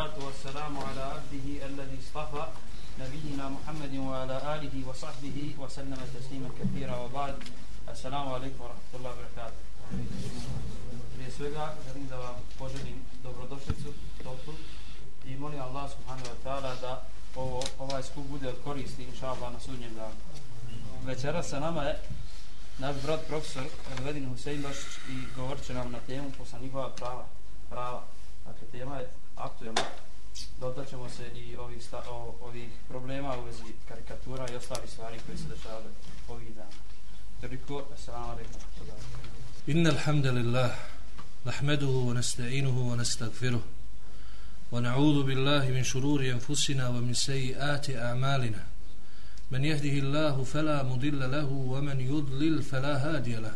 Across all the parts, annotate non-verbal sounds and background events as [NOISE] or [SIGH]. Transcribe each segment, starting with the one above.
والسلام على عبده الذي اصطفى نبينا محمد وعلى آله وصحبه وسلم تسليما كثيرا وبعد السلام عليكم ورحمة الله وبركاته Prije svega želim da vam poželim dobrodošlicu, dobru i molim Allah subhanahu wa ta'ala da ovo, ovaj skup bude od koristi inša Allah na sudnjem danu. Večera sa nama je naš brat profesor Elvedin Husein Bašić i govorit će nam na temu poslanikova prava. prava. Dakle, tema je aktuelna. Dotaćemo se i ovih, sta, o, ovih problema u vezi karikatura i ostali stvari koje se dešavaju ovih dana. Toliko, assalamu alaikum. Inna alhamdulillah, nahmeduhu nasta'inuhu nastagfiruh. ونعوذ بالله من شرور أنفسنا ومن سيئات أعمالنا من يهده الله فلا مضل له ومن يضلل فلا هادي له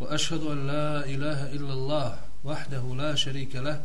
وأشهد أن لا إله إلا الله وحده لا شريك له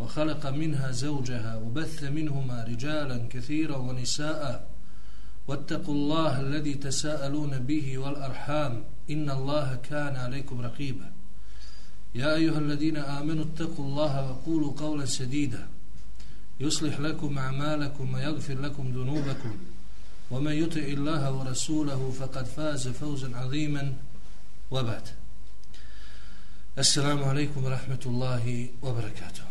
وخلق منها زوجها وبث منهما رجالا كثيرا ونساء واتقوا الله الذي تساءلون به والأرحام إن الله كان عليكم رقيبا يا أيها الذين آمنوا اتقوا الله وقولوا قولا سديدا يصلح لكم أعمالكم ويغفر لكم ذنوبكم ومن يطع الله ورسوله فقد فاز فوزا عظيما وبعد السلام عليكم ورحمة الله وبركاته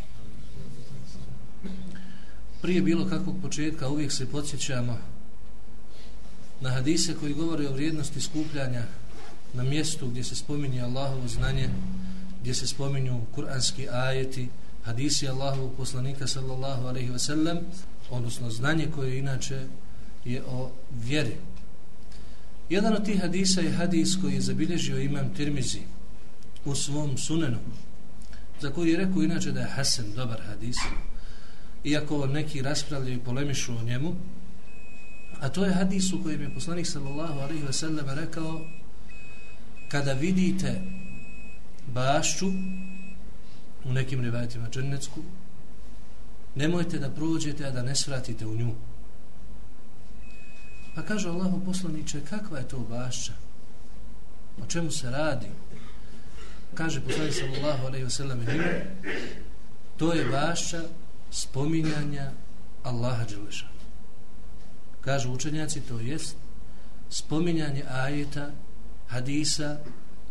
Prije bilo kakvog početka uvijek se podsjećamo na hadise koji govore o vrijednosti skupljanja na mjestu gdje se spominje Allahovo znanje, gdje se spominju kuranski ajeti, hadisi Allahovog poslanika sallallahu alaihi ve sellem, odnosno znanje koje inače je o vjeri. Jedan od tih hadisa je hadis koji je zabilježio imam Tirmizi u svom sunenu, za koji je rekao inače da je Hasan dobar hadis, iako neki raspravljaju i polemišu o njemu, a to je hadis u kojem je poslanik sallallahu alaihi ve sellem rekao kada vidite bašću u nekim rivajetima džennecku nemojte da prođete a da ne svratite u nju. Pa kaže Allahu poslaniče kakva je to bašća? O čemu se radi? Kaže poslanik sallallahu alejhi ve sellem to je bašća spominjanja Allaha dželeša kažu učenjaci to jest spominjanje ajeta hadisa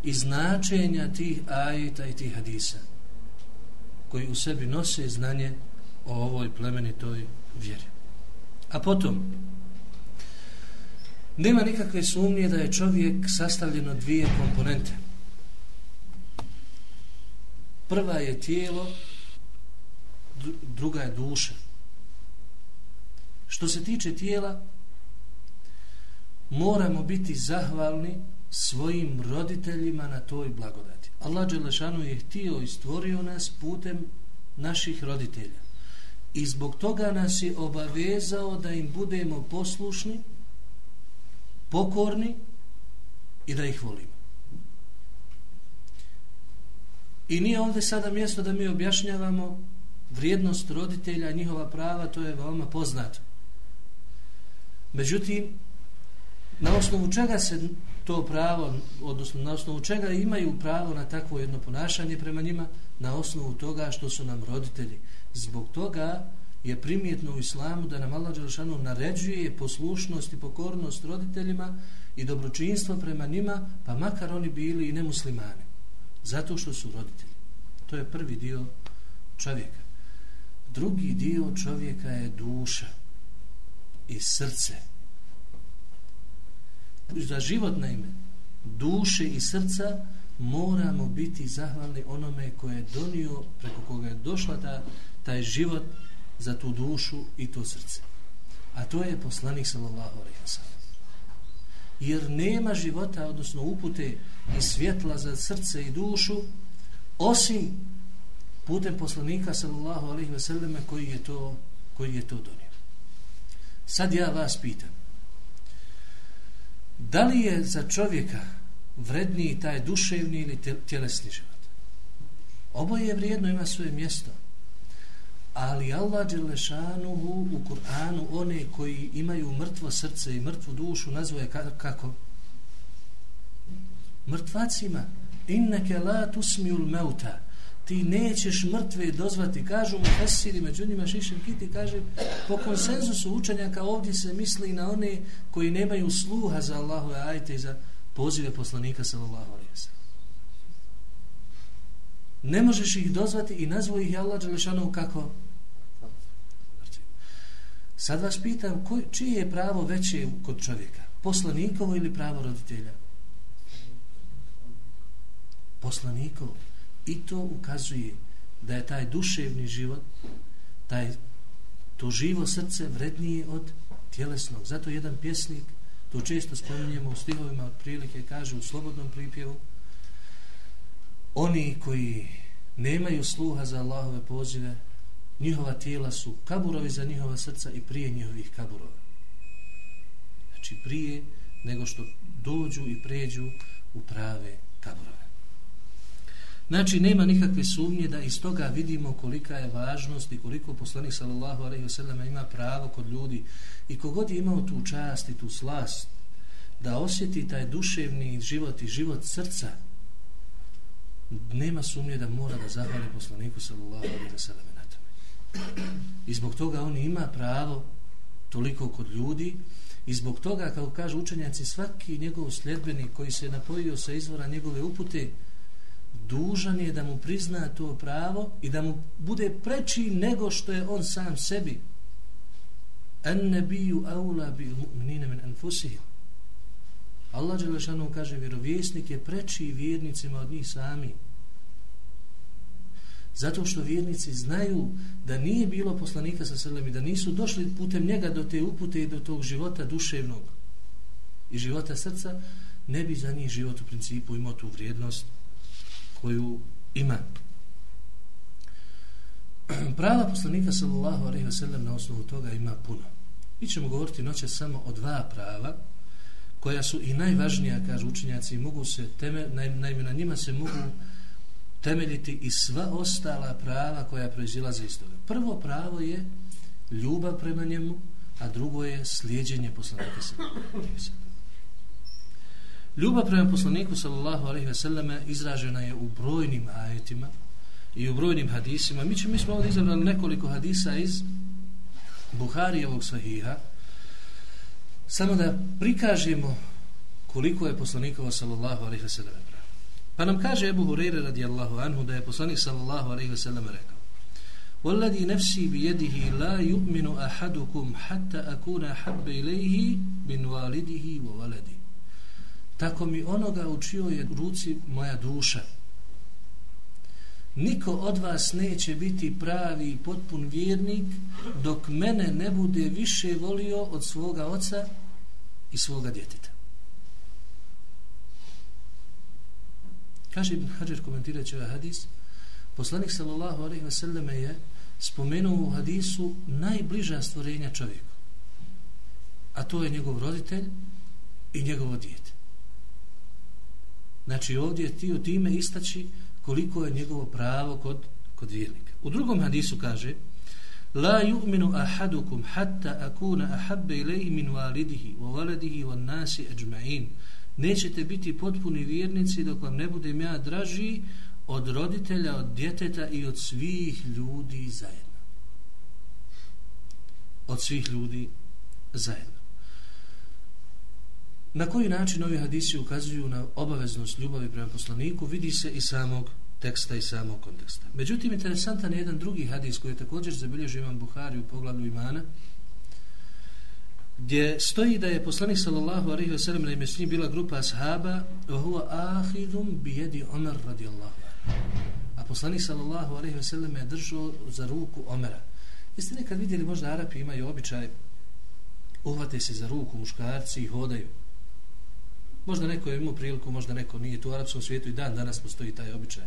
i značenja tih ajeta i tih hadisa koji u sebi nose znanje o ovoj plemenitoj vjeri. A potom, nema nikakve sumnje da je čovjek sastavljen od dvije komponente. Prva je tijelo, druga je duša. Što se tiče tijela, moramo biti zahvalni svojim roditeljima na toj blagodati. Allah Đelešanu je htio i stvorio nas putem naših roditelja. I zbog toga nas je obavezao da im budemo poslušni, pokorni i da ih volimo. I nije ovdje sada mjesto da mi objašnjavamo vrijednost roditelja, i njihova prava, to je veoma poznato. Međutim, na osnovu čega se to pravo, odnosno na osnovu čega imaju pravo na takvo jedno ponašanje prema njima, na osnovu toga što su nam roditelji. Zbog toga je primjetno u islamu da nam Allah Đelšanu naređuje poslušnost i pokornost roditeljima i dobročinstvo prema njima, pa makar oni bili i nemuslimani. Zato što su roditelji. To je prvi dio čovjeka. Drugi dio čovjeka je duša i srce. Za život na ime duše i srca moramo biti zahvalni onome koje je donio preko koga je došla ta, taj život za tu dušu i to srce. A to je poslanik sallallahu alaihi wa sallam jer nema života odnosno upute i svjetla za srce i dušu osim putem poslanika sallallahu alejhi ve selleme koji je to koji je to donio. Sad ja vas pitam. Da li je za čovjeka vredniji taj duševni ili tjelesni život? Oboje je vrijedno, ima svoje mjesto. Ali Allah Đelešanuhu u Kur'anu one koji imaju mrtvo srce i mrtvu dušu nazvoje kako? Mrtvacima. Inneke la tusmiul meuta ti nećeš mrtve dozvati. Kažu mu Fesiri, među njima Šišem Kiti, kaže, po konsenzusu učenjaka ovdje se misli na one koji nemaju sluha za Allahove ajte i za pozive poslanika sallallahu alaihi wa Ne možeš ih dozvati i nazvo ih Allah Đelešanov kako? Sad vas pitam, koj, čije je pravo veće kod čovjeka? Poslanikovo ili pravo roditelja? Poslanikovo. I to ukazuje da je taj duševni život, taj, to živo srce vrednije od tjelesnog. Zato jedan pjesnik, to često spominjemo u stihovima od prilike, kaže u slobodnom pripjevu, oni koji nemaju sluha za Allahove pozive, njihova tijela su kaburovi za njihova srca i prije njihovih kaburova. Znači prije nego što dođu i pređu u prave kaburove. Znači, nema nikakve sumnje da iz toga vidimo kolika je važnost i koliko poslanik sallallahu alaihi wasallam ima pravo kod ljudi i kogod je imao tu čast i tu slast da osjeti taj duševni život i život srca nema sumnje da mora da zahvali poslaniku sallallahu alaihi wasallam na tome. I zbog toga on ima pravo toliko kod ljudi i zbog toga, kao kažu učenjaci, svaki njegov sljedbenik koji se napojio sa izvora njegove upute, dužan je da mu prizna to pravo i da mu bude preči nego što je on sam sebi. En nebiju aula bi mu'minine min enfusihim. Allah Đelešanu kaže, vjerovjesnik je preči vjernicima od njih sami. Zato što vjernici znaju da nije bilo poslanika sa srlem i da nisu došli putem njega do te upute i do tog života duševnog i života srca, ne bi za njih život u principu imao tu vrijednost koju ima. Prava poslanika sallallahu alaihi ve sellem na osnovu toga ima puno. Mi ćemo govoriti noće samo o dva prava koja su i najvažnija, kažu učenjaci, mogu se teme, naime na njima se mogu temeljiti i sva ostala prava koja proizilaze iz toga. Prvo pravo je ljubav prema njemu, a drugo je slijedjenje poslanika sallallahu alaihi wasallam. Ljubav prema poslaniku sallallahu alejhi ve selleme izražena je u brojnim ajetima i u brojnim hadisima. Mi ćemo mi smo ovdje izabrali nekoliko hadisa iz Buharijevog sahiha samo da prikažemo koliko je poslanikova sallallahu alejhi ve selleme pravo. Pa nam kaže Abu Hurajra radijallahu anhu da je poslanik sallallahu alejhi ve selleme rekao: "Wallazi nafsi bi yadihi la yu'minu ahadukum hatta akuna habba ilayhi min walidihi wa waladihi." Tako mi onoga u čijoj je ruci moja duša. Niko od vas neće biti pravi i potpun vjernik dok mene ne bude više volio od svoga oca i svoga djeteta. Kaže Ibn Hajar komentirajući ovaj hadis, poslanik sallallahu alaihi ve selleme je spomenuo u hadisu najbliža stvorenja čovjeku. A to je njegov roditelj i njegovo djete. Znači ovdje je tio time istaći koliko je njegovo pravo kod, kod vjernika. U drugom hadisu kaže La yu'minu ahadukum hatta akuna ahabbe ilaihi min walidihi wa waladihi wa nasi ajma'in. Nećete biti potpuni vjernici dok vam ne budem ja draži od roditelja, od djeteta i od svih ljudi zajedno. Od svih ljudi zajedno. Na koji način ovi hadisi ukazuju na obaveznost ljubavi prema poslaniku, vidi se i samog teksta i samog konteksta. Međutim, interesantan je jedan drugi hadis koji je također zabilježio imam Buhari u poglavlju imana, gdje stoji da je poslanik sallallahu alaihi wa sallam na ime s njim bila grupa ashaba wa huwa ahidum bijedi Omer radijallahu a poslanik sallallahu alaihi wa sallam je držao za ruku Omera. Jeste nekad vidjeli možda Arapi imaju običaj uhvate se za ruku muškarci i hodaju Možda neko je imao priliku, možda neko nije. Tu u arapskom svijetu i dan danas postoji taj običaj.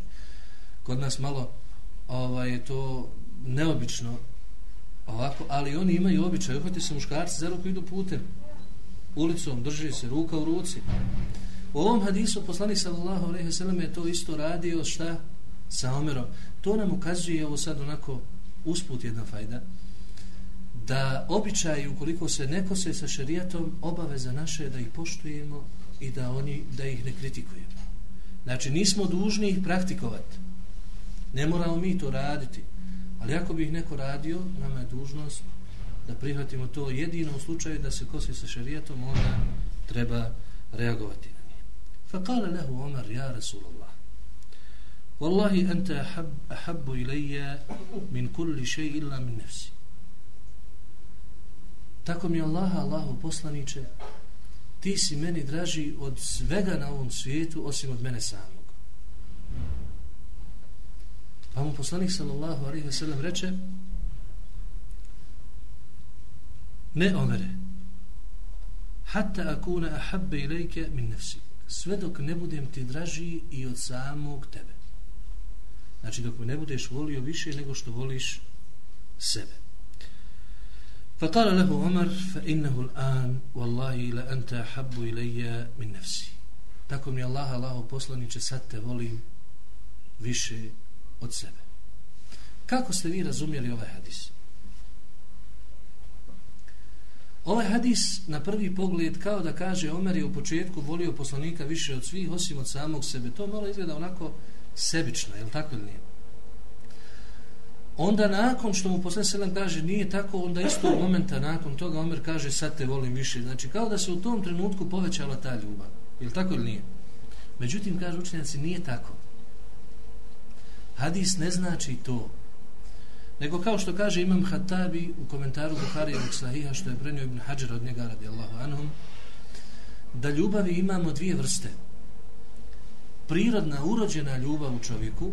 Kod nas malo ovaj, je to neobično ovako, ali oni imaju običaj, uhvati se muškarci za ruku idu putem, ulicom, drži se, ruka u ruci. U ovom hadisu poslanik sallallahu alejhi ve sellem je to isto radio šta sa Omerom. To nam ukazuje ovo sad onako usput jedna fajda da običaj ukoliko se neko se sa šerijatom obaveza naše da ih poštujemo i da oni da ih ne kritikujemo. Znači, nismo dužni ih praktikovati. Ne moramo mi to raditi. Ali ako bi ih neko radio, nama je dužnost da prihvatimo to jedino u slučaju da se kosi sa šarijetom, onda treba reagovati na njih. Fa kale lehu Omar, ja Rasulullah. Wallahi ente ahab, ahabbu ilaija min kulli šeji illa min nefsi. Tako mi Allaha, Allahu poslaniče, ti si meni draži od svega na ovom svijetu, osim od mene samog. Pa mu poslanik sallallahu alaihi ve sellem reče, ne omere, hatta akuna ahabbe ilajke min nefsi, sve dok ne budem ti draži i od samog tebe. Znači dok me ne budeš volio više nego što voliš sebe. فقال له عمر فإنه الآن والله لأنت أحب إلي من نفسي tako mi Allah, Allaho poslaniče, sad te volim više od sebe. Kako ste vi razumjeli ovaj hadis? Ovaj hadis na prvi pogled kao da kaže Omer je u početku volio poslanika više od svih osim od samog sebe. To malo izgleda onako sebično, je li tako ili nije? Onda nakon što mu posle selam kaže nije tako, onda isto momenta nakon toga Omer kaže sad te volim više. Znači kao da se u tom trenutku povećala ta ljubav. Je tako ili nije? Međutim, kaže učenjaci, nije tako. Hadis ne znači to. Nego kao što kaže Imam Hatabi u komentaru Buharijevog sahiha što je prenio Ibn Hajar od njega radijallahu anhum, da ljubavi imamo dvije vrste. Prirodna, urođena ljubav u čovjeku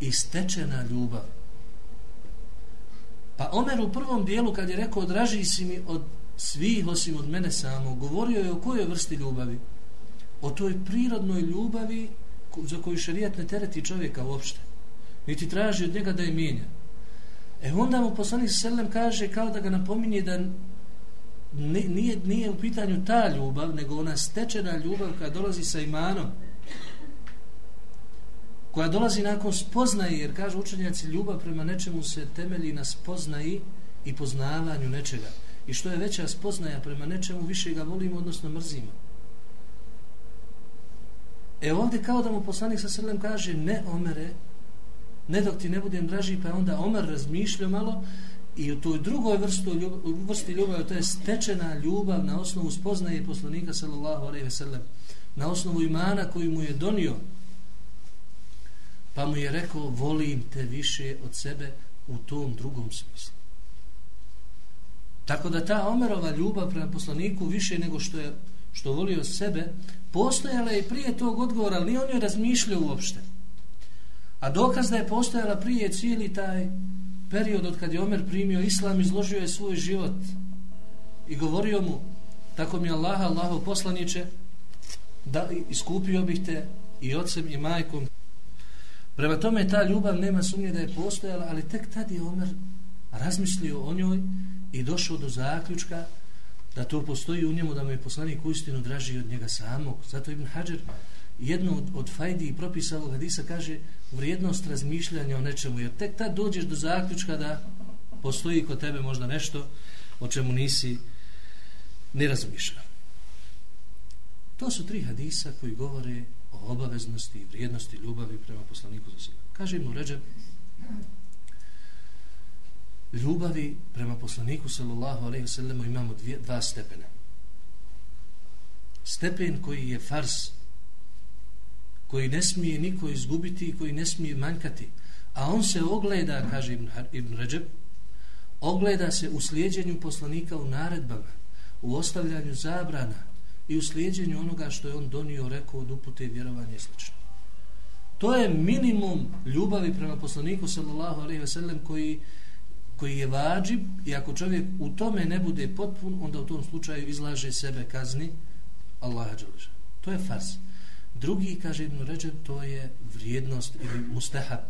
i stečena ljubav Pa Omer u prvom dijelu kad je rekao draži si mi od svih osim od mene samo, govorio je o kojoj vrsti ljubavi? O toj prirodnoj ljubavi za koju šarijat ne tereti čovjeka uopšte. Niti traži od njega da je mijenja. E onda mu poslanik Selem kaže kao da ga napominje da nije, nije u pitanju ta ljubav, nego ona stečena ljubav koja dolazi sa imanom koja dolazi nakon spoznaje, jer kaže učenjaci, ljubav prema nečemu se temelji na spoznaji i poznavanju nečega. I što je veća spoznaja prema nečemu, više ga volimo, odnosno mrzimo. E ovdje kao da mu poslanik sa srlem kaže, ne omere, ne dok ti ne budem draži, pa onda omer razmišlja malo i u toj drugoj vrstu, ljubav, vrsti ljubavi, to je stečena ljubav na osnovu spoznaje poslanika sallallahu alaihi ve sellem, na osnovu imana koji mu je donio pa mu je rekao volim te više od sebe u tom drugom smislu. Tako da ta Omerova ljubav prema poslaniku više nego što je što volio sebe, postojala je prije tog odgovora, ali on je razmišljao uopšte. A dokaz da je postojala prije cijeli taj period od kad je Omer primio islam, izložio je svoj život i govorio mu, tako mi Allaha, Allaho poslaniće, da iskupio bih te i ocem i majkom Prema tome ta ljubav nema sumnje da je postojala, ali tek tad je Omer razmislio o njoj i došao do zaključka da to postoji u njemu, da mu je poslanik uistinu draži od njega samog. Zato Ibn Hajar jednu od, od fajdi i propisa ovog hadisa kaže vrijednost razmišljanja o nečemu, jer tek tad dođeš do zaključka da postoji kod tebe možda nešto o čemu nisi ne razmišljao. To su tri hadisa koji govore obaveznosti i vrijednosti ljubavi prema poslaniku za sebe. Kaže Ibn Ređeb, ljubavi prema poslaniku sallallahu alaihi sallam imamo dvije, dva stepena. Stepen koji je fars, koji ne smije niko izgubiti i koji ne smije manjkati, a on se ogleda, kaže Ibn, Ibn Ređeb, ogleda se u slijedjenju poslanika u naredbama, u ostavljanju zabrana, i u slijedjenju onoga što je on donio, rekao od upute i vjerovanja i slično. To je minimum ljubavi prema poslaniku sallallahu alaihi ve sellem koji, koji je vađib i ako čovjek u tome ne bude potpun, onda u tom slučaju izlaže sebe kazni Allaha dželeža. To je fars. Drugi, kaže Ibn Ređeb, to je vrijednost ili mustahab.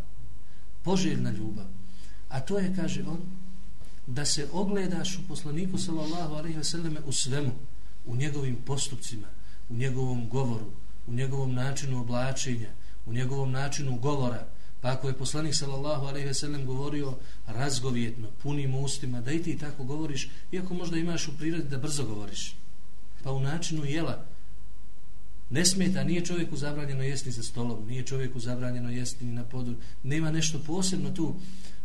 poželjna ljubav. A to je, kaže on, da se ogledaš u poslaniku sallallahu alaihi ve selleme u svemu, u njegovim postupcima, u njegovom govoru, u njegovom načinu oblačenja, u njegovom načinu govora, pa ako je poslanik sallallahu alejhi ve sellem govorio razgovjetno, punim ustima, da i ti tako govoriš, iako možda imaš u prirodi da brzo govoriš, pa u načinu jela, ne smeta, nije čovjeku zabranjeno jesti za stolom, nije čovjeku zabranjeno jesti ni na podu, nema nešto posebno tu,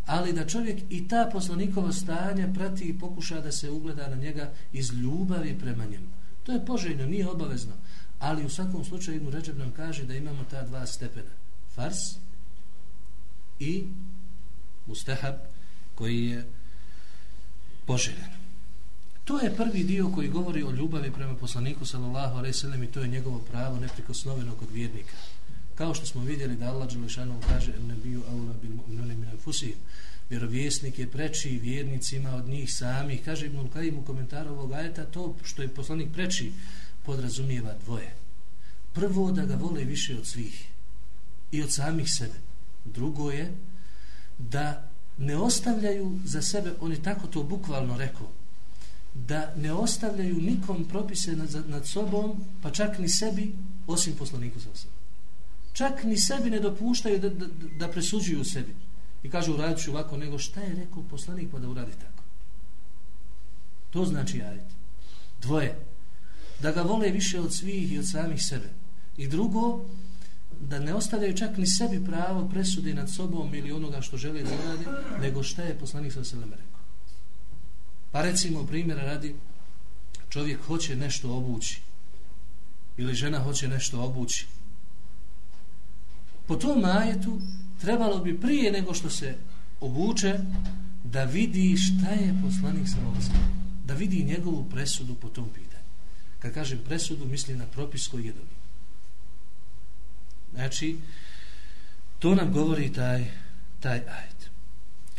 ali da čovjek i ta poslanikova stanja prati i pokuša da se ugleda na njega iz ljubavi prema njemu. To je poželjno, nije obavezno, ali u svakom slučaju Ibn Ređeb nam kaže da imamo ta dva stepena, fars i mustahab koji je poželjen. To je prvi dio koji govori o ljubavi prema poslaniku sallallahu alejhi ve sellem i to je njegovo pravo neprikosnoveno kod vjernika. Kao što smo vidjeli da Allah dželle kaže ne bio aula bil mu'minina min anfusihim. Vjerovjesnik je preči vjernicima od njih samih. Kaže Ibn Kajim u komentaru ovog ajeta to što je poslanik preči podrazumijeva dvoje. Prvo da ga vole više od svih i od samih sebe. Drugo je da ne ostavljaju za sebe, on je tako to bukvalno rekao, da ne ostavljaju nikom propise nad, nad sobom, pa čak ni sebi, osim poslaniku sa sobom. Čak ni sebi ne dopuštaju da, da, da presuđuju sebi. I kažu uradit ću ovako, nego šta je rekao poslanik pa da uradi tako. To znači ajit. Dvoje. Da ga vole više od svih i od samih sebe. I drugo, da ne ostavljaju čak ni sebi pravo presude nad sobom ili onoga što žele da uradi, nego šta je poslanik sa sebem rekao. Pa recimo, primjera radi, čovjek hoće nešto obući ili žena hoće nešto obući. Po tom majetu trebalo bi prije nego što se obuče da vidi šta je poslanik sa ovostom. Da vidi njegovu presudu po tom pitanju. Kad kažem presudu, mislim na propis koji je dobio. Znači, to nam govori taj, taj ajet.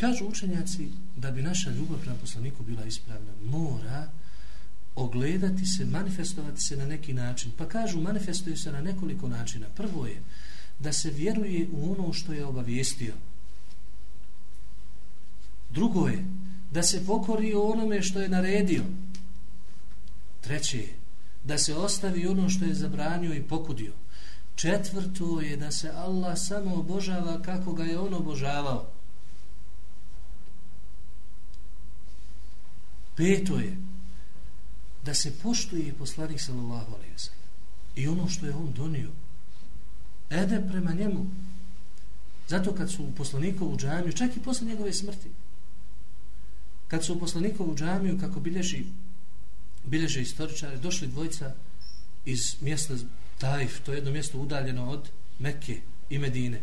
Kažu učenjaci da bi naša ljubav prema poslaniku bila ispravna, mora ogledati se, manifestovati se na neki način. Pa kažu, manifestuje se na nekoliko načina. Prvo je da se vjeruje u ono što je obavijestio. Drugo je da se pokori u onome što je naredio. Treće je da se ostavi ono što je zabranio i pokudio. Četvrto je da se Allah samo obožava kako ga je on obožavao. Peto je da se poštuje poslanik sallallahu alejhi ve sellem i ono što je on donio. Ede prema njemu. Zato kad su u poslanikovu džamiju, čak i posle njegove smrti, kad su u poslanikovu džamiju, kako bilježi, bilježe istoričare, došli dvojica iz mjesta Taif, to je jedno mjesto udaljeno od Mekke i Medine.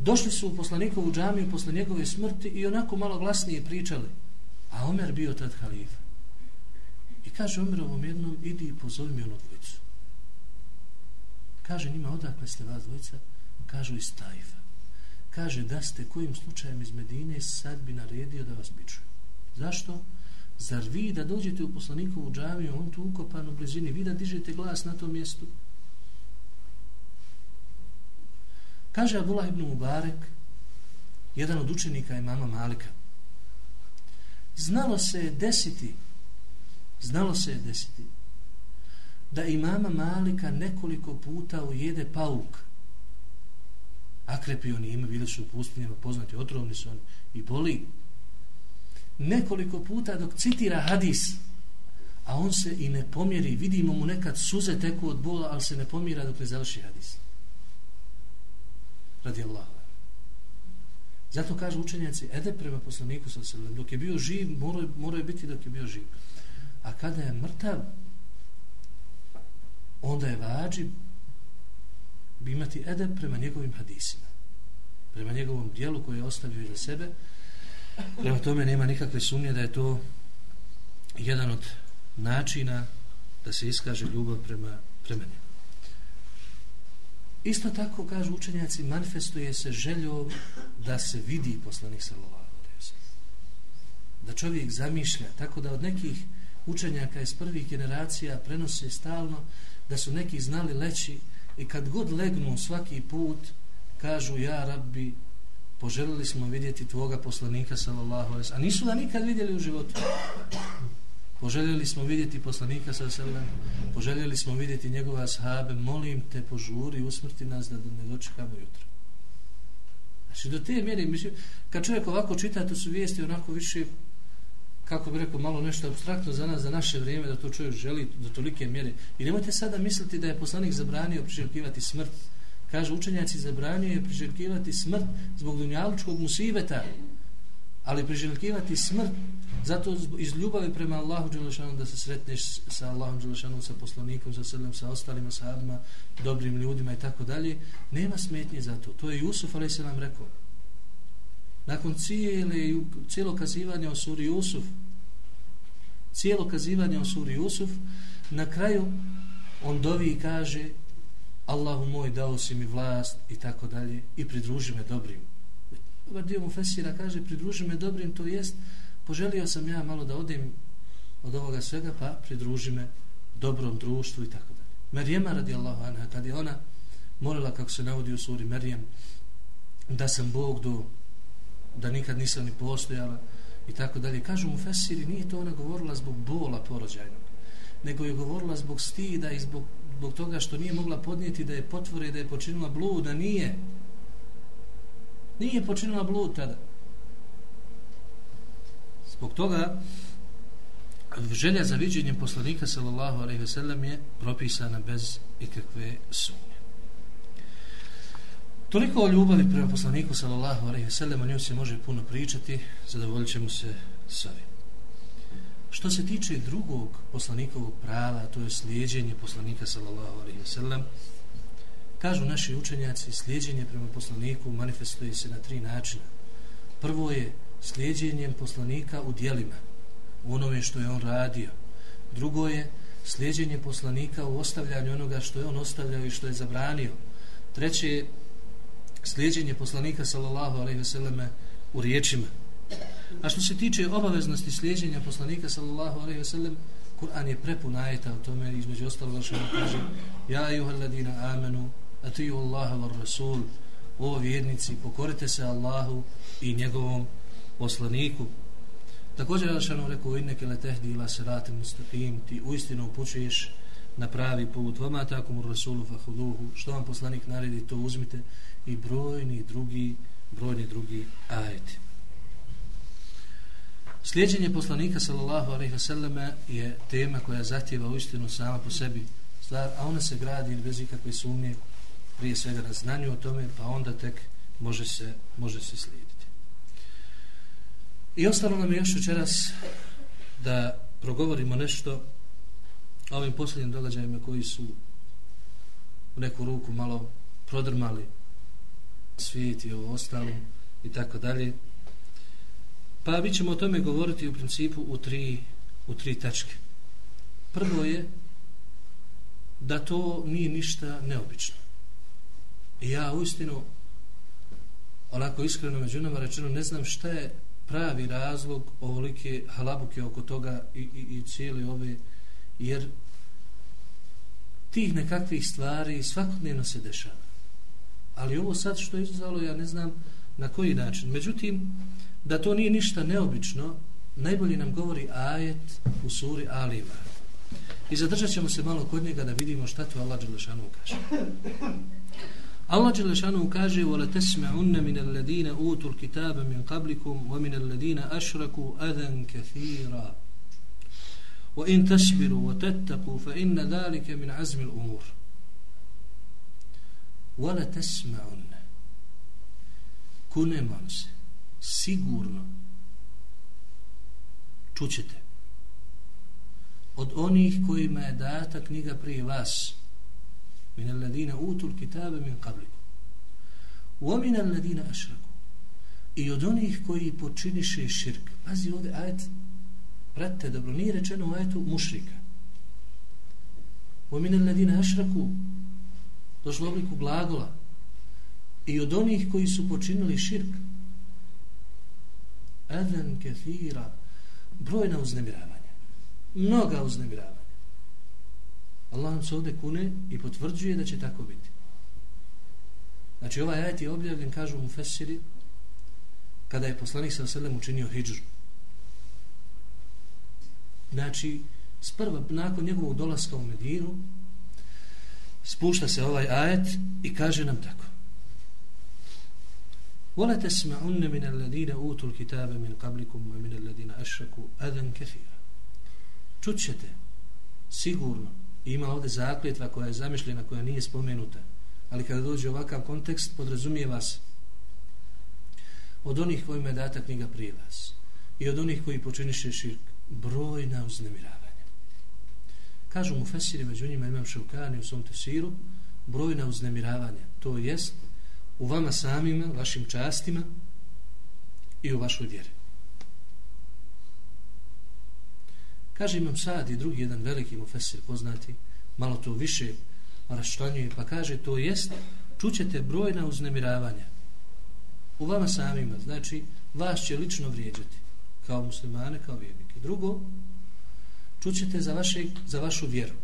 Došli su u poslanikovu džamiju posle njegove smrti i onako malo glasnije pričali. A Omer bio tad halif. I kaže Omerovom jednom, idi i pozovi mi ono dvojicu. Kaže njima, odakle ste vas dvojica? Kažu iz Tajfa. Kaže, da ste kojim slučajem iz Medine, sad bi naredio da vas bičuju. Zašto? Zar vi da dođete u poslanikovu džaviju, on tu ukopan u blizini, vi da dižete glas na tom mjestu? Kaže Abdullah ibn Mubarek, jedan od učenika imama Malika, znalo se je desiti znalo se je desiti da imama Malika nekoliko puta ujede pauk. Akrepi oni ima bili su u pustinjama poznati otrovni su oni i boli. Nekoliko puta dok citira hadis a on se i ne pomjeri vidimo mu nekad suze teku od bola ali se ne pomjera dok ne završi hadis. Radi Allah Zato kažu učenjaci, ede prema poslaniku sa selem, dok je bio živ, morao, morao je biti dok je bio živ. A kada je mrtav, onda je vađi bi imati ede prema njegovim hadisima. Prema njegovom dijelu koje je ostavio za sebe. Prema tome nema nikakve sumnje da je to jedan od načina da se iskaže ljubav prema, prema njemu. Isto tako, kažu učenjaci, manifestuje se željom da se vidi poslanik sallallahu alejhi Da čovjek zamišlja, tako da od nekih učenjaka iz prvih generacija prenose stalno da su neki znali leći i kad god legnu svaki put kažu ja rabbi poželili smo vidjeti tvoga poslanika sallallahu alejhi a nisu ga nikad vidjeli u životu poželjeli smo vidjeti poslanika sallallahu alejhi poželjeli smo vidjeti njegova sahabe, molim te požuri usmrti nas da ne dočekamo jutro znači do te mjere mislim kad čovjek ovako čita to su vijesti onako više kako bi rekao, malo nešto abstraktno za nas, za naše vrijeme, da to čovjek želi do tolike mjere. I nemojte sada misliti da je poslanik zabranio priželjkivati smrt. Kaže, učenjaci zabranio je priželjkivati smrt zbog dunjalučkog musibeta, ali priželjkivati smrt zato iz ljubavi prema Allahu Đelešanu da se sretneš sa Allahom Đelešanu, sa poslanikom, sa sredem, sa ostalim sahabima, dobrim ljudima i tako dalje, nema smetnje za to. To je Jusuf, ali se nam rekao. Nakon cijele, cijelo kazivanje o suri Jusuf, cijelo kazivanje o suri Jusuf, na kraju on dovi i kaže Allahu moj dao si mi vlast i tako dalje i pridruži me dobrim. Ovaj dio mu Fesira kaže pridruži me dobrim, to jest poželio sam ja malo da odim od ovoga svega, pa pridruži me dobrom društvu i tako dalje. Merijema radijallahu anha, kad je ona molila kako se navodi u suri Merijem, da sam Bog do da nikad nisam ni postojala i tako dalje. Kažu mu Fesiri, nije to ona govorila zbog bola porođajnog, nego je govorila zbog stida i zbog, zbog toga što nije mogla podnijeti da je potvore da je počinila blud, da nije. Nije počinila blud tada. Zbog toga želja za viđenjem poslanika sallallahu alejhi ve sellem je propisana bez ikakve sumnje. Toliko o ljubavi prema poslaniku sallallahu alejhi ve sellem, o njemu se može puno pričati, zadovoljićemo se s ovim. Što se tiče drugog poslanikovog prava, to je slijedjenje poslanika sallallahu alejhi ve sellem, kažu naši učenjaci, slijedjenje prema poslaniku manifestuje se na tri načina. Prvo je slijedjenjem poslanika u dijelima, u onome što je on radio. Drugo je slijedjenje poslanika u ostavljanju onoga što je on ostavljao i što je zabranio. Treće je slijedjenje poslanika sallallahu alejhi ve selleme u riječima. A što se tiče obaveznosti slijedjenja poslanika sallallahu alejhi ve sellem, Kur'an je prepun ajeta o tome, između ostalog što kaže: "Ja ayyuhalladina amanu atiiu Allaha var rasul" O vjernici, pokorite se Allahu i njegovom poslaniku. Također je Alšanu rekao, inneke le tehdi ila siratim mustaqim, ti uistinu upućuješ na pravi put. Vama takum u rasulu fahuduhu, što vam poslanik naredi, to uzmite i brojni drugi brojni drugi ajeti. Slijedjenje poslanika sallallahu alejhi ve selleme je tema koja zahtjeva uistinu sama po sebi stvar, a ona se gradi bez ikakve sumnje prije svega na znanju o tome, pa onda tek može se, može se slijediti. I ostalo nam je još večeras da progovorimo nešto o ovim posljednjim događajima koji su u neku ruku malo prodrmali svijet i ovo ostalo i tako dalje. Pa mi ćemo o tome govoriti u principu u tri, u tri tačke. Prvo je da to nije ništa neobično. I ja uistinu onako iskreno među nama rečeno ne znam šta je pravi razlog ovolike halabuke oko toga i, i, i cijeli ove jer tih nekakvih stvari svakodnevno se dešava. Ali ovo sad što je izazvalo ja ne znam na koji način. Međutim da to nije ništa neobično najbolje nam govori ajet u suri Alima i zadržat ćemo se malo kod njega da vidimo šta to Allah Đelešanu kaže. Allah Đelešanu kaže وَلَا تَسْمَعُنَّ مِنَ الَّذِينَ أُوتُوا الْكِتَابَ مِنْ قَبْلِكُمْ وَمِنَ الَّذِينَ أَشْرَكُوا أَذًا كَثِيرًا وَإِنْ تَسْبِرُوا وَتَتَّقُوا فَإِنَّ ذَلِكَ مِنْ عَزْمِ الْأُمُورِ وَلَا تَسْمَعُنَّ Kunemam se, sigurno čućete od onih kojima je data knjiga prije vas min الذين utul kitabe min qabliku wa min alladina ashraku. I od onih koji počiniše širk. Pazi ovdje ajet. Pratite dobro nije rečeno u ajetu mušrika. Wa min alladina ashraku. Došlo u obliku glagola. I od onih koji su počinili širk. Adan kathira. Brojna uznemiravanja. Mnoga uznemiravanja. Allah nam se ovdje kune i potvrđuje da će tako biti. Znači ovaj ajet je objavljen, kažu mu Fesiri, kada je poslanik sa selem učinio hijđru. Znači, sprva, nakon njegovog dolaska u Medinu, spušta se ovaj ajet i kaže nam tako. ولا تسمعن من الذين اوتوا الكتاب من قبلكم ومن الذين اشركوا اذى كثيرا čućete sigurno ima ovde zakljetva koja je zamišljena koja nije spomenuta. Ali kada dođe ovakav kontekst podrazumijeva se od onih kojima je data knjiga prije vas i od onih koji počiniše širk brojna uznemiravanja. Kažu mu Fesiri među njima imam šaukani u svom tesiru brojna uznemiravanja. To jest u vama samima, vašim častima i u vašoj vjeri. Kaže imam sad i drugi jedan veliki mufesir poznati, malo to više raštanjuje, pa kaže to jest, čućete brojna uznemiravanja u vama samima, znači vas će lično vrijeđati kao muslimane, kao vjernike. Drugo, čućete za, vaše, za vašu vjeru.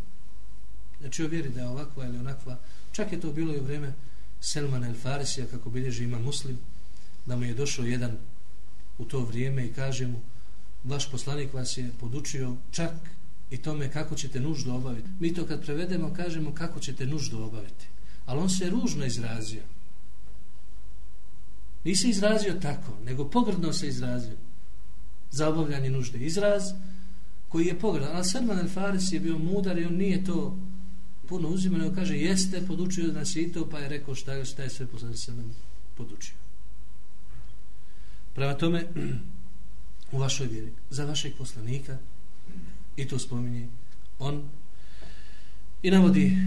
Znači o vjeri da je ovakva ili onakva, čak je to bilo i u vreme Selman el Farisija, kako bilježi ima muslim, da mu je došao jedan u to vrijeme i kaže mu, vaš poslanik vas je podučio čak i tome kako ćete nuždu obaviti. Mi to kad prevedemo, kažemo kako ćete nuždu obaviti. Ali on se ružno izrazio. Nisi izrazio tako, nego pogrdno se izrazio za obavljanje nužde. Izraz koji je pogrdan. Ali Salman el Faris je bio mudar i on nije to puno uzimao, nego kaže, jeste, podučio nas i to, pa je rekao šta je, šta je sve poslanik Salman podučio. Prema tome, [CLEARS THROAT] u vašoj vjeri, za vašeg poslanika, i to spominje, on i navodi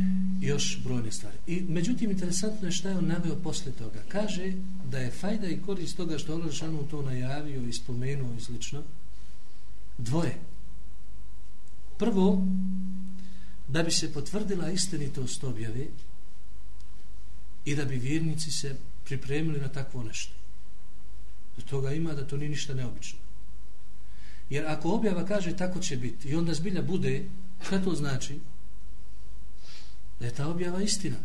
još brojne stvari. I međutim, interesantno je šta je on naveo posle toga. Kaže da je fajda i korist toga što Allah Žešanu to najavio i spomenuo i slično, dvoje. Prvo, da bi se potvrdila istinitost objave i da bi vjernici se pripremili na takvo nešto. Do toga ima da to nije ništa neobično. Jer ako objava kaže tako će biti i onda zbilja bude, šta to znači? Da je ta objava istina.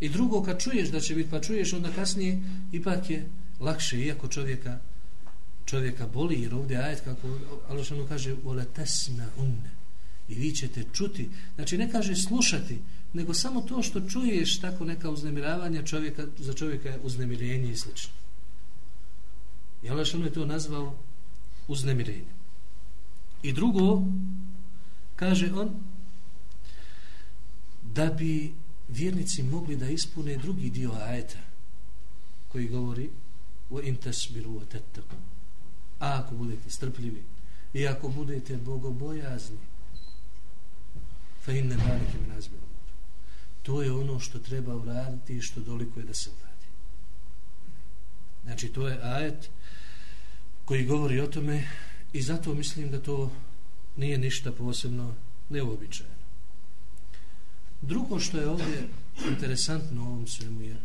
I drugo, kad čuješ da će biti, pa čuješ, onda kasnije ipak je lakše, iako čovjeka čovjeka boli, jer ovdje ajet, kako Alošanu kaže, vole tesna unne i vi ćete čuti. Znači ne kaže slušati, nego samo to što čuješ tako neka uznemiravanja čovjeka, za čovjeka je uznemirenje i slično. I Alošanu je to nazvao uznemirenje. I drugo, kaže on, da bi vjernici mogli da ispune drugi dio ajeta koji govori o intasbiru o tetaku. A ako budete strpljivi i ako budete bogobojazni fa inne dalike mi nazbiru. To je ono što treba uraditi i što doliko je da se uradi. Znači, to je ajet koji govori o tome i zato mislim da to nije ništa posebno neobičajeno. Drugo što je ovdje interesantno u ovom svemu je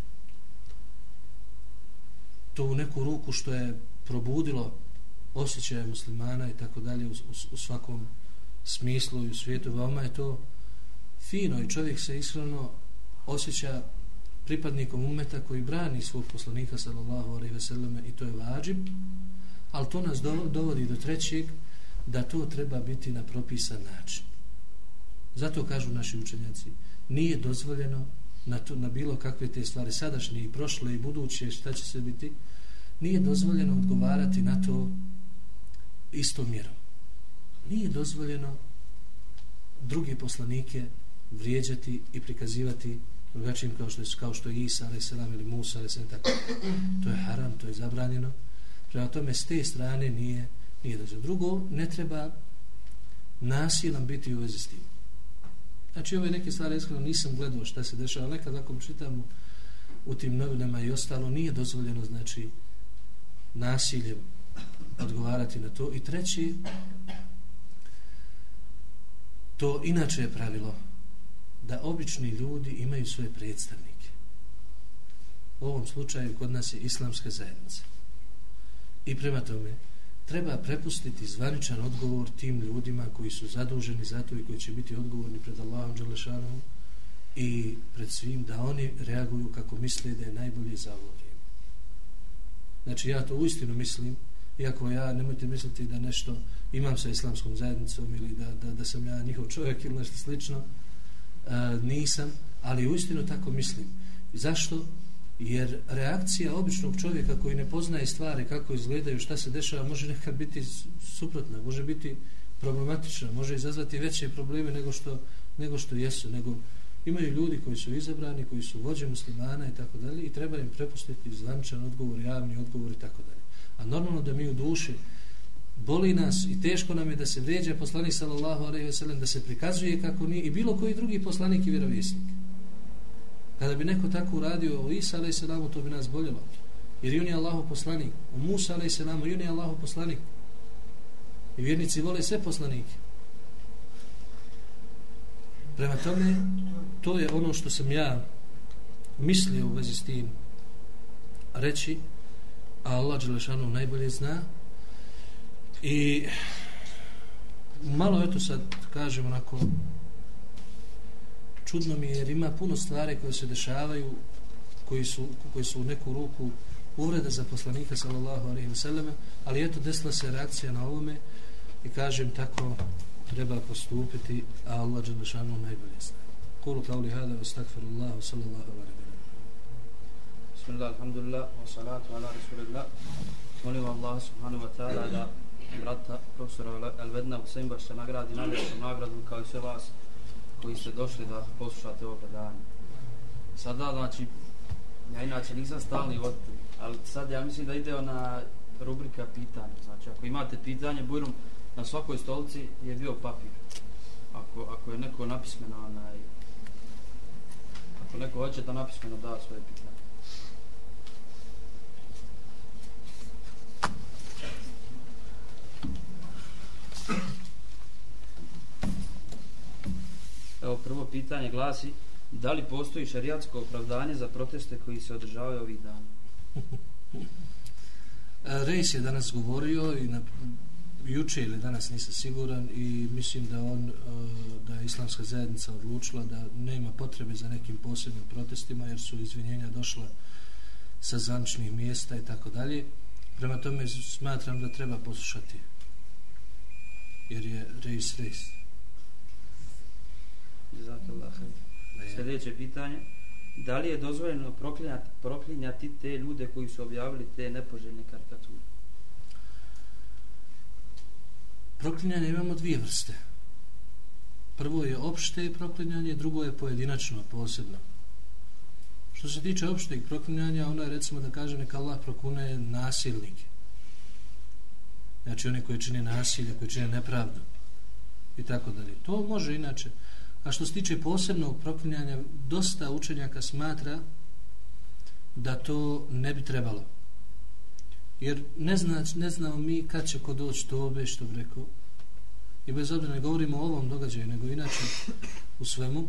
to u neku ruku što je probudilo osjećaje muslimana i tako dalje u, u, svakom smislu i u svijetu, veoma je to fino i čovjek se iskreno osjeća pripadnikom umeta koji brani svog poslanika sallallahu alejhi ve selleme i to je vađib Ali to nas dovodi do trećeg da to treba biti na propisan način zato kažu naši učenjaci nije dozvoljeno na, to, na bilo kakve te stvari sadašnje i prošle i buduće šta će se biti nije dozvoljeno odgovarati na to istom mjerom nije dozvoljeno druge poslanike vrijeđati i prikazivati drugačijim kao što je, kao što je Isa a.s. ili Musa a.s. tako. To je haram, to je zabranjeno. Prema tome, s te strane nije, nije dozvoljeno. Drugo, ne treba nasilan biti u vezi s tim. Znači, ove neke stvari, iskreno, nisam gledao šta se dešava. Nekad, ako čitamo u tim novinama i ostalo, nije dozvoljeno, znači, nasiljem odgovarati na to. I treći, to inače je pravilo da obični ljudi imaju svoje predstavnike. U ovom slučaju kod nas je islamska zajednica. I prema tome, treba prepustiti zvaničan odgovor tim ljudima koji su zaduženi za to i koji će biti odgovorni pred Allahom Đelešanom i pred svim da oni reaguju kako misle da je najbolje za ovo vrijeme. znači ja to uistinu mislim iako ja nemojte misliti da nešto imam sa islamskom zajednicom ili da, da, da sam ja njihov čovjek ili nešto slično e, nisam ali uistinu tako mislim zašto? Jer reakcija običnog čovjeka koji ne poznaje stvari kako izgledaju, šta se dešava može nekad biti suprotna, može biti problematična, može izazvati veće probleme nego što, nego što jesu nego imaju ljudi koji su izabrani koji su vođe muslimana i tako dalje i treba im prepustiti zvančan odgovor, javni odgovor i tako dalje a normalno da mi u duši boli nas i teško nam je da se vređa poslanik sallallahu alejhi ve sellem da se prikazuje kako ni i bilo koji drugi poslanik i vjerovjesnik. Kada bi neko tako uradio o Isa alejhi selam to bi nas boljelo. Jer on je Allahov poslanik. O Musa alejhi i on je Allahov poslanik. I vjernici vole sve poslanike. Prema tome, to je ono što sam ja mislio u vezi s tim reći, a Allah Đelešanu najbolje zna, I malo eto sad kažem onako čudno mi je jer ima puno stvari koje se dešavaju koji su, koji su u neku ruku uvreda za poslanika sallallahu alaihi wa sallam ali eto desila se reakcija na ovome i kažem tako treba postupiti a Allah Đelešanu najbolje zna. Kulu kao li hada wa sallallahu alaihi wa sallam. Bismillah, alhamdulillah, wa salatu ala rasulillah. Molim Allah subhanahu wa ta'ala da brata profesora Elvedna Husein baš se nagradi najljepšom nagradom kao i sve vas koji ste došli da poslušate ovo dana. Sada, znači, ja inače nisam stalni voditelj, ali sad ja mislim da ide ona rubrika pitanja. Znači, ako imate pitanje, bujrom na svakoj stolici je bio papir. Ako, ako je neko napismeno, onaj, ako neko hoće da napismeno da svoje pitanje. Evo prvo pitanje glasi da li postoji šarijatsko opravdanje za proteste koji se održavaju ovih dana? E, rejs je danas govorio i na, juče ili danas nisam siguran i mislim da on e, da je islamska zajednica odlučila da nema potrebe za nekim posebnim protestima jer su izvinjenja došla sa zvančnih mjesta i tako dalje. Prema tome smatram da treba poslušati jer je rejs rejs. Sljedeće pitanje. Da li je dozvoljeno proklinjati, proklinjati te ljude koji su objavili te nepoželjne karikature? Proklinjanje imamo dvije vrste. Prvo je opšte proklinjanje, drugo je pojedinačno, posebno. Što se tiče opšteg proklinjanja, ono je recimo da kaže neka Allah prokune nasilnike. Znači oni koji čine nasilje, koji čine nepravdu i tako dalje. To može inače. A što se tiče posebnog proklinjanja, dosta učenjaka smatra da to ne bi trebalo. Jer ne, zna, ne znamo mi kad će ko doći obe što bi rekao. I bez obzira ne govorimo o ovom događaju, nego inače u svemu.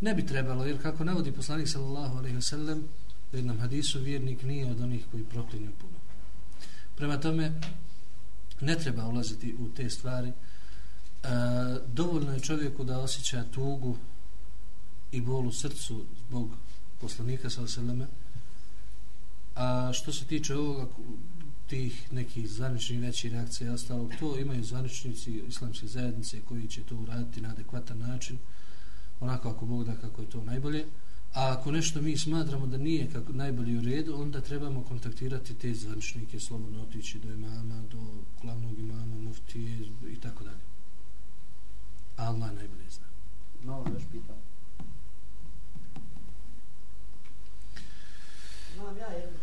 Ne bi trebalo, jer kako navodi poslanik sallallahu alaihi wa sallam, u jednom hadisu vjernik nije od onih koji proklinju puno. Prema tome, ne treba ulaziti u te stvari, e, dovoljno je čovjeku da osjeća tugu i bol u srcu zbog poslanika sa oseleme a što se tiče ovoga tih nekih zvaničnih većih reakcija i ostalo, to imaju zvaničnici islamske zajednice koji će to uraditi na adekvatan način onako ako Bog da kako je to najbolje. A ako nešto mi smatramo da nije kako najbolje u redu onda trebamo kontaktirati te zvaničnike slobodno otići do imama do glavnog imama, muftije i tako dalje. Allah najbolje zna. Malo još pitam. Znam ja jedno.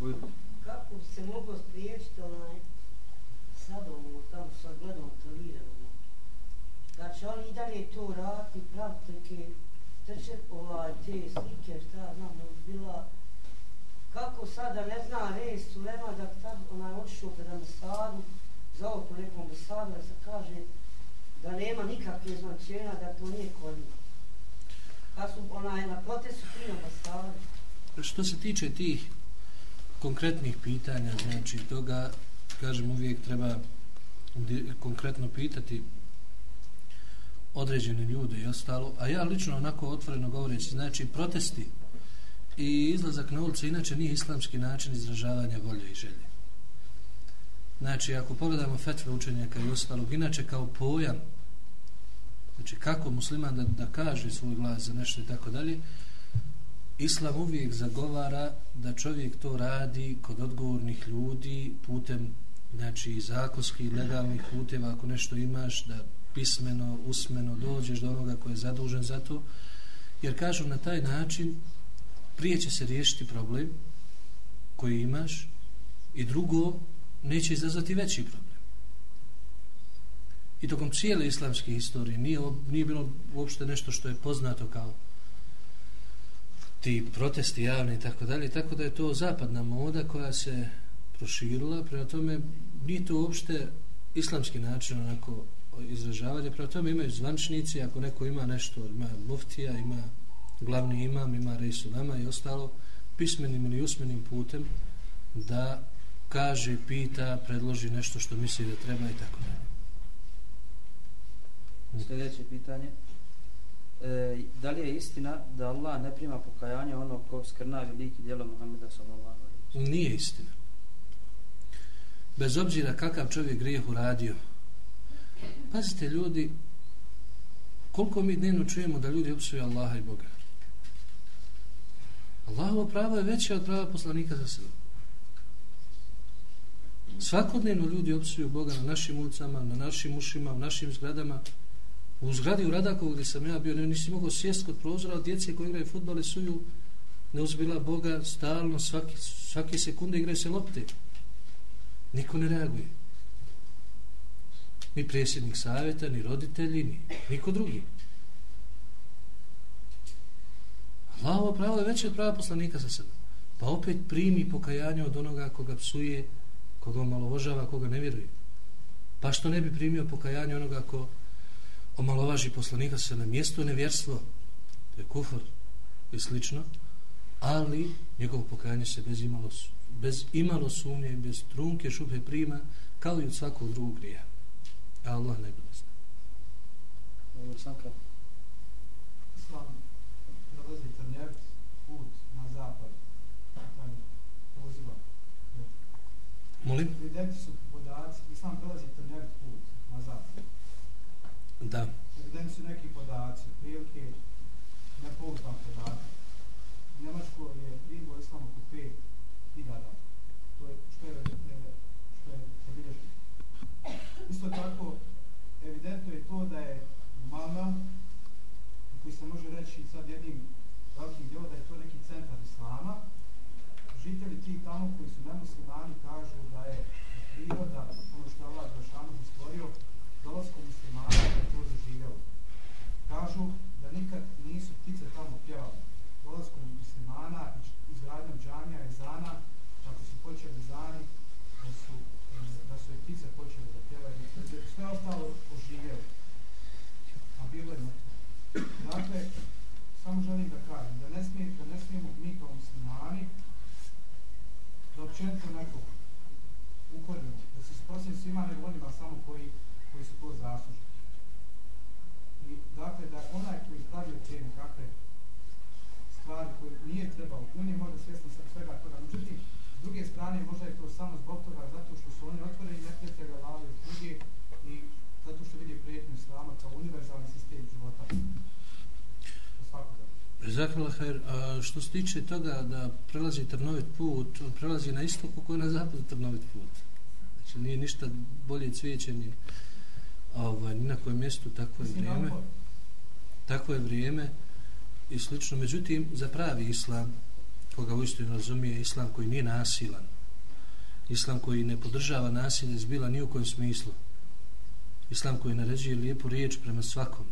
Bujno. Kako bi se moglo spriječiti onaj sad ovo, tamo sa gledom televizorom. Znači oni i dalje to rati, pravite ke trče ovaj, te slike, šta znam, da bi bila kako sada ne zna res su lema da sad onaj otišao pred ambasadu, za ovo to nekom ambasadu, da se kaže da nema nikakve značenja, da to nije kod njih. Kad su onaj na protestu tri ambasade. Što se tiče tih konkretnih pitanja, znači toga, kažem, uvijek treba konkretno pitati određene ljude i ostalo, a ja lično onako otvoreno govoreći, znači protesti i izlazak na ulicu inače nije islamski način izražavanja volje i želje. Znači, ako pogledamo fetve učenjaka i ostalog, inače kao pojam, znači kako musliman da, da kaže svoj glas za nešto i tako dalje, Islam uvijek zagovara da čovjek to radi kod odgovornih ljudi putem znači zakonskih, legalnih puteva. Ako nešto imaš da pismeno, usmeno dođeš do onoga koji je zadužen za to. Jer kažu na taj način prije će se riješiti problem koji imaš i drugo neće izazvati veći problem. I tokom cijele islamske historije nije, nije bilo uopšte nešto što je poznato kao ti protesti javni i tako dalje, tako da je to zapadna moda koja se proširila, prema tome nije to uopšte islamski način onako izražavanja, prema tome imaju zvančnici, ako neko ima nešto, ima muftija, ima glavni imam, ima rejsu nama i ostalo, pismenim ili usmenim putem da kaže, pita, predloži nešto što misli da treba i tako dalje. Sljedeće pitanje e, da li je istina da Allah ne prima pokajanje ono ko skrnavi lik i djelo Muhammeda sallallahu alaihi Nije istina. Bez obzira kakav čovjek grijeh uradio. Pazite ljudi, koliko mi dnevno čujemo da ljudi opsuju Allaha i Boga. Allahovo pravo je veće od prava poslanika za sebe. Svakodnevno ljudi opsuju Boga na našim ulicama, na našim ušima, u našim zgradama, U zgradi u Radakovu gdje sam ja bio, ne, nisi mogao sjest kod prozora djece koji igraju futbal i suju neuzbila Boga stalno, svaki, svake sekunde igraju se lopte. Niko ne reaguje. Ni presjednik savjeta, ni roditelji, ni niko drugi. Allahovo pravo je veće od prava poslanika sa sebe. Pa opet primi pokajanje od onoga koga psuje, koga omalovožava, koga ne vjeruje. Pa što ne bi primio pokajanje onoga ko omalovaži poslanika se na mjesto nevjerstvo, to je kufar i slično, ali njegovo pokajanje se bez imalo, bez imalo sumnje, bez trunke, šupe prima, kao i od svakog drugog grija. A Allah ne bude zna. Dobro, sam kao. Islam prolazi trnjevt put na zapad. Poziva. Molim? Evidenti su podaci. Islam prolazi trnjevt put na zapad. Da. Evidenti su neki podaci, prilike nepouzdan podatak. U Njemačkoj je prigo islam oko 5 hiljada. To je što je, što je zabilježeno. Isto tako, evidentno je to da je Malmö, koji se može reći sad jednim velikim djelom, da je to neki centar islama, žitelji tih tamo koji su nemuslimani kažu da je priroda, ono što je Allah Drašanu stvorio, dolazkom muslimana je to zaživjelo. Kažu da nikad nisu ptice tamo pjevali. Dolazkom muslimana, izgradnjom džamija i zana, kako su počeli zani, da su, eh, da su i ptice počeli da pjevaju. Sve ostalo oživjelo. A bilo je mrtvo. Dakle, samo želim da kažem, da ne, smije, da ne smijemo mi kao muslimani da općenito nekog ukorimo, da se sprosim svima nego onima samo koji koji su to zaslužili. I dakle, da onaj koji pravio te nekakve stvari koje nije trebao, on je možda svjesno svega toga. Međutim, s druge strane, možda je to samo zbog toga, zato što su oni otvoreni neprijatelja lave od druge i zato što vidi prijetnju islama kao univerzalni sistem života. Zakvala Her, a što se tiče toga da prelazi trnovit put, on prelazi na istoku koji na zapadu trnovit put. Znači nije ništa bolje cvijećenje ovaj, ni na kojem mjestu takvo je vrijeme. Takvo je vrijeme i slično. Međutim za pravi islam koga uistinu razumije islam koji nije nasilan. Islam koji ne podržava nasilje zbila ni u kojem smislu. Islam koji naređuje lijepu riječ prema svakom.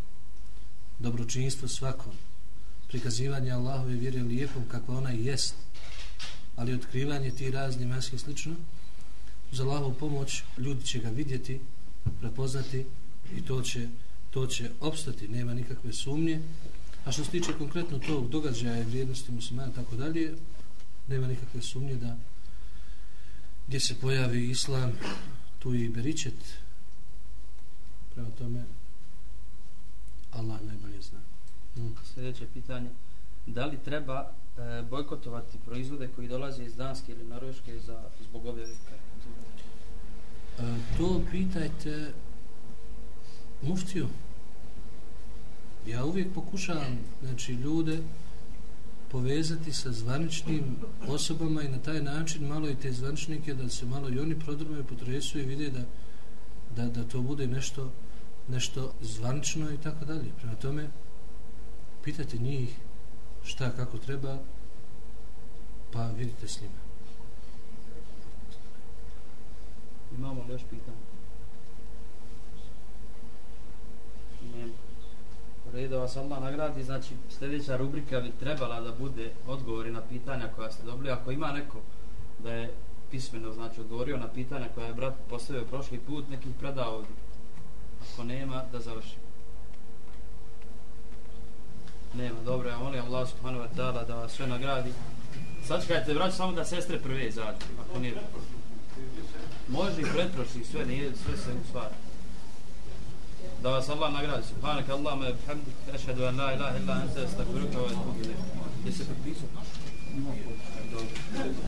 Dobročinstvo svakom prikazivanje Allahove vjere lijepom kakva ona i jest ali otkrivanje ti razni maske slično za Allahovu pomoć ljudi će ga vidjeti prepoznati i to će, to će opstati, nema nikakve sumnje. A što se tiče konkretno tog događaja i vrijednosti muslimana tako dalje, nema nikakve sumnje da gdje se pojavi islam, tu i beričet. Prema tome, Allah najbolje zna. Sljedeće pitanje. da li treba e, bojkotovati proizvode koji dolaze iz Danske ili Norveške za, zbog ove? E, to pitajte muftiju. Ja uvijek pokušavam znači, ljude povezati sa zvaničnim osobama i na taj način malo i te zvaničnike da se malo i oni prodrmaju, potresu i vide da, da, da to bude nešto nešto zvanično i tako dalje. Prema tome, pitajte njih šta kako treba, pa vidite s njima. Imamo li još pitanje? Nema. U redu, vas Allah nagradi, znači sljedeća rubrika bi trebala da bude odgovori na pitanja koja ste dobili. Ako ima neko da je pismeno znači odgovorio na pitanja koja je brat postavio prošli put, nekih predao ovdje. Ako nema, da završi. Nema, dobro, ja molim Allah subhanahu wa ta'ala da vas sve nagradi. Sačekajte, vrać samo da sestre prve izađu, ako nije. Može i pretprošli, sve nije, sve se usvara. Da vas Allah nagradi. Subhanak Allahumma bihamdik, ashhadu an la ilaha illa anta astaghfiruka wa atubu ilayk. Jesi potpisao? Dobro.